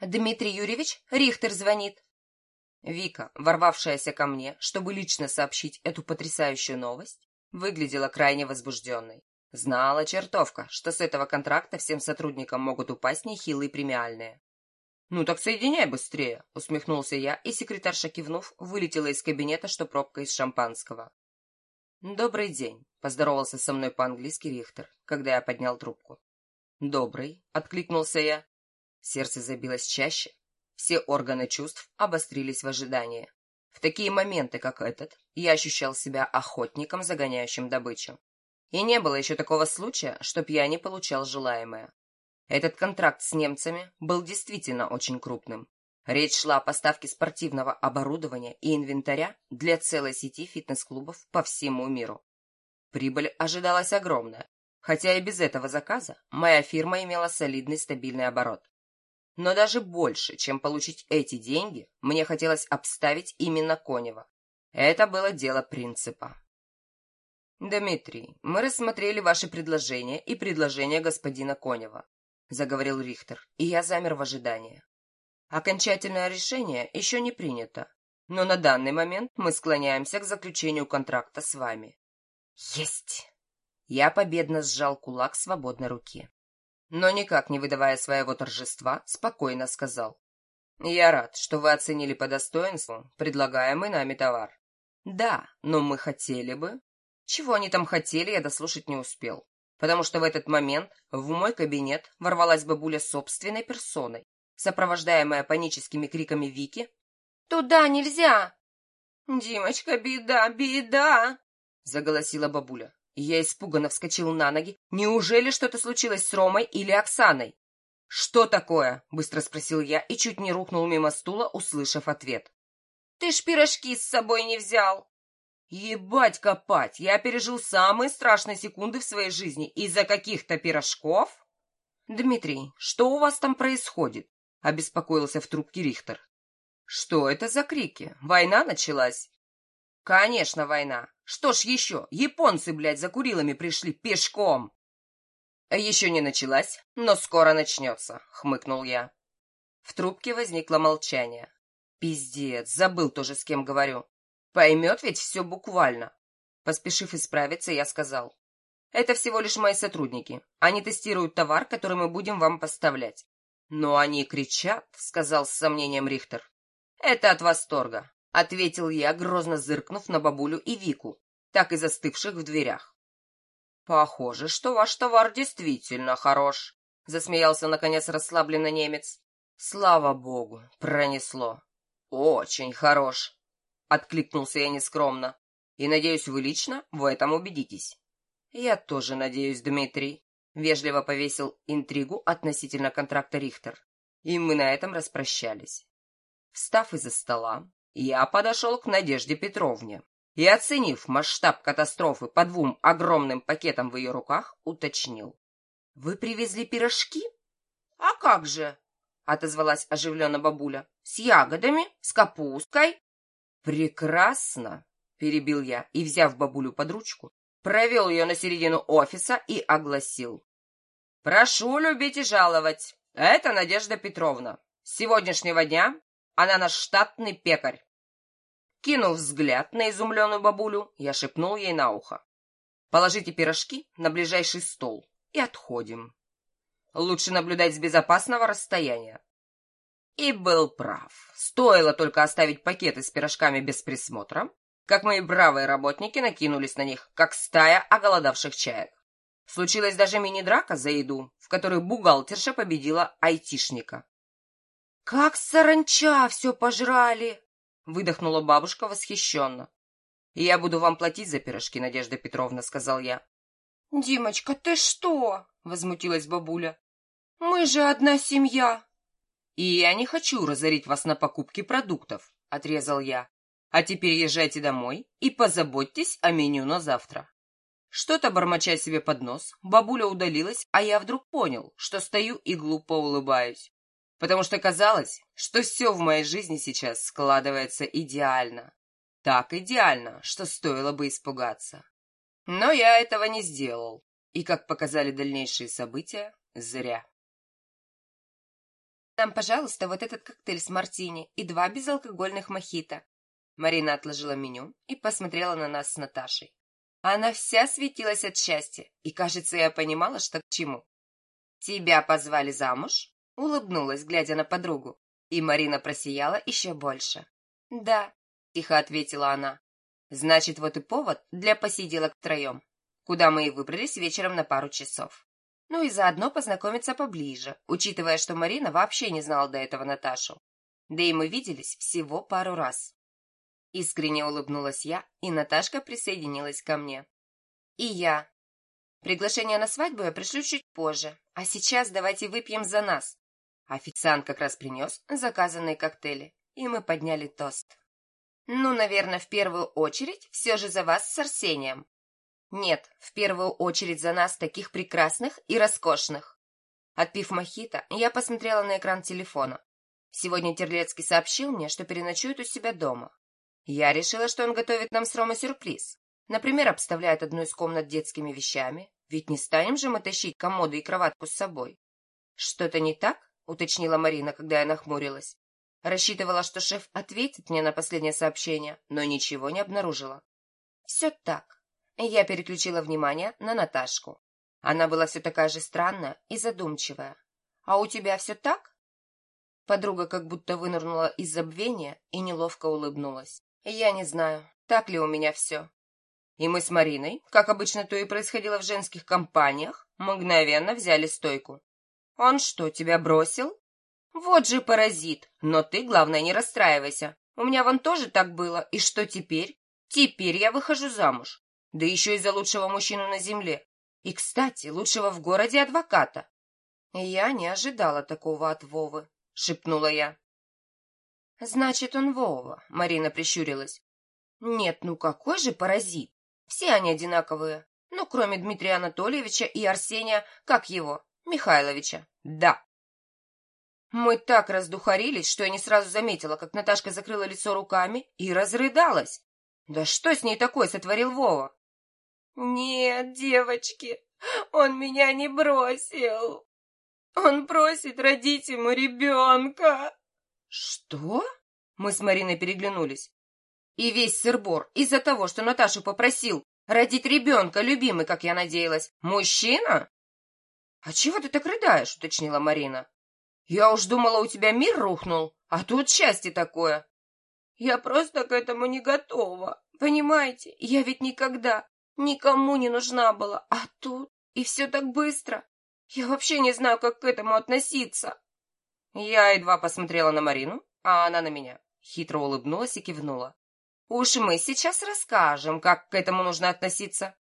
Дмитрий Юрьевич, Рихтер звонит. Вика, ворвавшаяся ко мне, чтобы лично сообщить эту потрясающую новость, выглядела крайне возбужденной. Знала чертовка, что с этого контракта всем сотрудникам могут упасть нехилые премиальные. «Ну так соединяй быстрее», — усмехнулся я, и секретарша, кивнув, вылетела из кабинета, что пробка из шампанского. «Добрый день», — поздоровался со мной по-английски Рихтер, когда я поднял трубку. «Добрый», — откликнулся я. Сердце забилось чаще, все органы чувств обострились в ожидании. В такие моменты, как этот, я ощущал себя охотником, загоняющим добычу. И не было еще такого случая, чтоб я не получал желаемое. Этот контракт с немцами был действительно очень крупным. Речь шла о поставке спортивного оборудования и инвентаря для целой сети фитнес-клубов по всему миру. Прибыль ожидалась огромная, хотя и без этого заказа моя фирма имела солидный стабильный оборот. Но даже больше, чем получить эти деньги, мне хотелось обставить именно Конева. Это было дело принципа. «Дмитрий, мы рассмотрели ваши предложения и предложения господина Конева», заговорил Рихтер, и я замер в ожидании. Окончательное решение еще не принято, но на данный момент мы склоняемся к заключению контракта с вами. Есть! Я победно сжал кулак свободной руки но никак не выдавая своего торжества, спокойно сказал. «Я рад, что вы оценили по достоинству предлагаемый нами товар. Да, но мы хотели бы...» Чего они там хотели, я дослушать не успел, потому что в этот момент в мой кабинет ворвалась бабуля собственной персоной, сопровождаемая паническими криками Вики. «Туда нельзя!» «Димочка, беда, беда!» — заголосила бабуля. Я испуганно вскочил на ноги. Неужели что-то случилось с Ромой или Оксаной? «Что такое?» — быстро спросил я и чуть не рухнул мимо стула, услышав ответ. «Ты ж пирожки с собой не взял!» «Ебать копать! Я пережил самые страшные секунды в своей жизни из-за каких-то пирожков?» «Дмитрий, что у вас там происходит?» — обеспокоился в трубке Рихтер. «Что это за крики? Война началась?» «Конечно, война. Что ж еще? Японцы, блядь, за Курилами пришли пешком!» «Еще не началась, но скоро начнется», — хмыкнул я. В трубке возникло молчание. «Пиздец, забыл тоже, с кем говорю. Поймет ведь все буквально». Поспешив исправиться, я сказал. «Это всего лишь мои сотрудники. Они тестируют товар, который мы будем вам поставлять». «Но они кричат», — сказал с сомнением Рихтер. «Это от восторга ответил я, грозно зыркнув на бабулю и Вику, так и застывших в дверях. Похоже, что ваш товар действительно хорош, засмеялся наконец расслабленно немец. Слава богу, пронесло. Очень хорош, откликнулся я нескромно. И надеюсь, вы лично в этом убедитесь. Я тоже надеюсь, Дмитрий, вежливо повесил интригу относительно контракта Рихтер. И мы на этом распрощались. Встав из-за стола, я подошел к Надежде Петровне и, оценив масштаб катастрофы по двум огромным пакетам в ее руках, уточнил. — Вы привезли пирожки? — А как же? — отозвалась оживленно бабуля. — С ягодами, с капусткой. — Прекрасно! — перебил я и, взяв бабулю под ручку, провел ее на середину офиса и огласил. — Прошу любить и жаловать. Это Надежда Петровна. С сегодняшнего дня она наш штатный пекарь. Кинув взгляд на изумленную бабулю, я шепнул ей на ухо. «Положите пирожки на ближайший стол и отходим. Лучше наблюдать с безопасного расстояния». И был прав. Стоило только оставить пакеты с пирожками без присмотра, как мои бравые работники накинулись на них, как стая оголодавших чаек. Случилась даже мини-драка за еду, в которой бухгалтерша победила айтишника. «Как саранча все пожрали!» Выдохнула бабушка восхищенно. «Я буду вам платить за пирожки, Надежда Петровна», — сказал я. «Димочка, ты что?» — возмутилась бабуля. «Мы же одна семья». «И я не хочу разорить вас на покупки продуктов», — отрезал я. «А теперь езжайте домой и позаботьтесь о меню на завтра». Что-то, бормоча себе под нос, бабуля удалилась, а я вдруг понял, что стою и глупо улыбаюсь потому что казалось, что все в моей жизни сейчас складывается идеально. Так идеально, что стоило бы испугаться. Но я этого не сделал, и, как показали дальнейшие события, зря. Там, пожалуйста, вот этот коктейль с мартини и два безалкогольных мохито. Марина отложила меню и посмотрела на нас с Наташей. Она вся светилась от счастья, и, кажется, я понимала, что к чему. «Тебя позвали замуж?» — улыбнулась, глядя на подругу. И Марина просияла еще больше. «Да», — тихо ответила она. «Значит, вот и повод для посиделок втроем, куда мы и выбрались вечером на пару часов. Ну и заодно познакомиться поближе, учитывая, что Марина вообще не знала до этого Наташу. Да и мы виделись всего пару раз». Искренне улыбнулась я, и Наташка присоединилась ко мне. «И я», Приглашение на свадьбу я пришлю чуть позже, а сейчас давайте выпьем за нас. Официант как раз принес заказанные коктейли, и мы подняли тост. Ну, наверное, в первую очередь все же за вас с Арсением. Нет, в первую очередь за нас таких прекрасных и роскошных. Отпив мохито, я посмотрела на экран телефона. Сегодня Терлецкий сообщил мне, что переночует у себя дома. Я решила, что он готовит нам с Ромой сюрприз. Например, обставляет одну из комнат детскими вещами, ведь не станем же мы тащить комоды и кроватку с собой. Что-то не так? Уточнила Марина, когда я нахмурилась. Рассчитывала, что шеф ответит мне на последнее сообщение, но ничего не обнаружила. Все так. Я переключила внимание на Наташку. Она была все такая же странная и задумчивая. А у тебя все так? Подруга как будто вынырнула из забвения и неловко улыбнулась. Я не знаю, так ли у меня все. И мы с Мариной, как обычно то и происходило в женских компаниях, мгновенно взяли стойку. «Он что, тебя бросил?» «Вот же паразит! Но ты, главное, не расстраивайся. У меня вон тоже так было. И что теперь? Теперь я выхожу замуж. Да еще и за лучшего мужчину на земле. И, кстати, лучшего в городе адвоката». «Я не ожидала такого от Вовы», — шепнула я. «Значит, он Вова», — Марина прищурилась. «Нет, ну какой же паразит? Все они одинаковые. Ну, кроме Дмитрия Анатольевича и Арсения, как его, Михайловича. Да. Мы так раздухарились, что я не сразу заметила, как Наташка закрыла лицо руками и разрыдалась. Да что с ней такое сотворил Вова? Нет, девочки, он меня не бросил. Он просит родить ему ребенка. Что? Мы с Мариной переглянулись. И весь сырбор из-за того, что Наташу попросил родить ребенка, любимый, как я надеялась, мужчина? — А чего ты так рыдаешь? — уточнила Марина. — Я уж думала, у тебя мир рухнул, а тут счастье такое. — Я просто к этому не готова. Понимаете, я ведь никогда никому не нужна была, а тут и все так быстро. Я вообще не знаю, как к этому относиться. Я едва посмотрела на Марину, а она на меня. Хитро улыбнулась и кивнула. Уж мы сейчас расскажем, как к этому нужно относиться.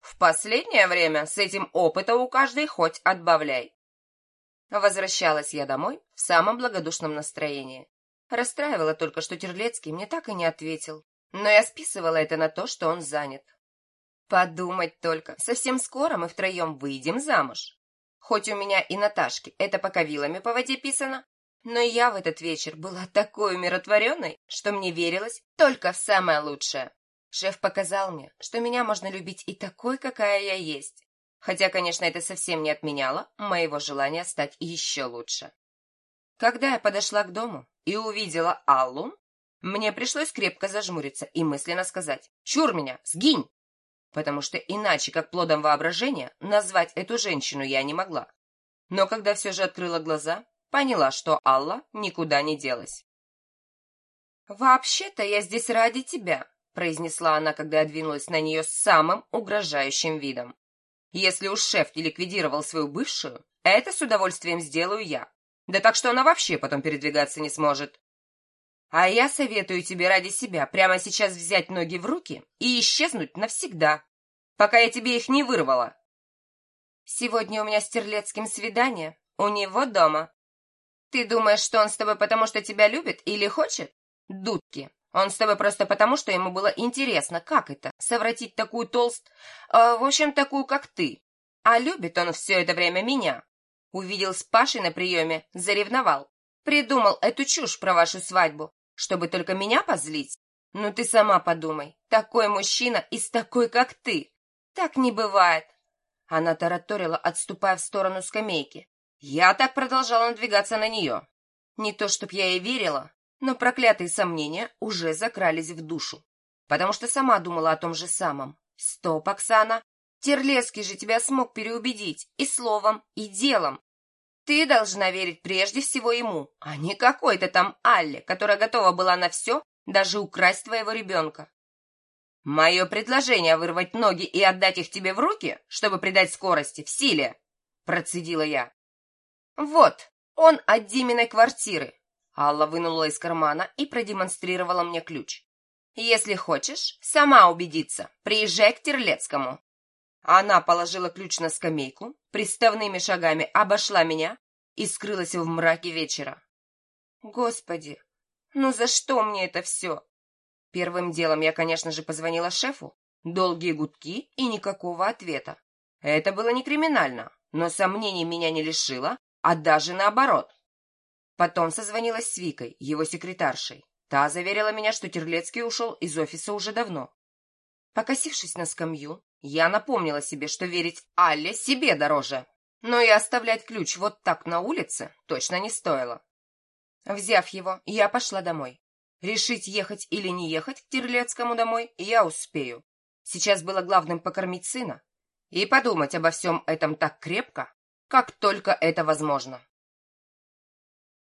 В последнее время с этим опыта у каждой хоть отбавляй. Возвращалась я домой в самом благодушном настроении. Расстраивала только, что Терлецкий мне так и не ответил, но я списывала это на то, что он занят. Подумать только, совсем скоро мы втроем выйдем замуж. Хоть у меня и Наташки это пока вилами по воде писано, но я в этот вечер была такой умиротворенной, что мне верилось только в самое лучшее. Шеф показал мне, что меня можно любить и такой, какая я есть. Хотя, конечно, это совсем не отменяло моего желания стать еще лучше. Когда я подошла к дому и увидела Аллу, мне пришлось крепко зажмуриться и мысленно сказать «Чур меня, сгинь!» Потому что иначе, как плодом воображения, назвать эту женщину я не могла. Но когда все же открыла глаза, поняла, что Алла никуда не делась. «Вообще-то я здесь ради тебя», — произнесла она, когда я двинулась на нее с самым угрожающим видом. «Если уж шеф не ликвидировал свою бывшую, это с удовольствием сделаю я. Да так что она вообще потом передвигаться не сможет. А я советую тебе ради себя прямо сейчас взять ноги в руки и исчезнуть навсегда, пока я тебе их не вырвала. Сегодня у меня с Терлецким свидание, у него дома. Ты думаешь, что он с тобой потому, что тебя любит или хочет? Дудки. Он с тобой просто потому, что ему было интересно, как это, совратить такую толст... Э, в общем, такую, как ты. А любит он все это время меня. Увидел с Пашей на приеме, заревновал. Придумал эту чушь про вашу свадьбу, чтобы только меня позлить. Ну ты сама подумай, такой мужчина и с такой, как ты. Так не бывает. Она тараторила, отступая в сторону скамейки. Я так продолжала надвигаться на нее, Не то чтоб я ей верила, но проклятые сомнения уже закрались в душу, потому что сама думала о том же самом. Стоп, Оксана, Терлецкий же тебя смог переубедить и словом, и делом. Ты должна верить прежде всего ему, а не какой-то там Алле, которая готова была на все, даже украсть твоего ребенка. Мое предложение вырвать ноги и отдать их тебе в руки, чтобы придать скорости, в силе, процедила я. Вот, он от Диминой квартиры. Алла вынула из кармана и продемонстрировала мне ключ. Если хочешь, сама убедиться, приезжай к Терлецкому. Она положила ключ на скамейку, приставными шагами обошла меня и скрылась в мраке вечера. Господи, ну за что мне это все? Первым делом я, конечно же, позвонила шефу. Долгие гудки и никакого ответа. Это было не криминально, но сомнений меня не лишило, а даже наоборот. Потом созвонилась с Викой, его секретаршей. Та заверила меня, что Терлецкий ушел из офиса уже давно. Покосившись на скамью, я напомнила себе, что верить Алле себе дороже. Но и оставлять ключ вот так на улице точно не стоило. Взяв его, я пошла домой. Решить, ехать или не ехать к Терлецкому домой, я успею. Сейчас было главным покормить сына и подумать обо всем этом так крепко, как только это возможно.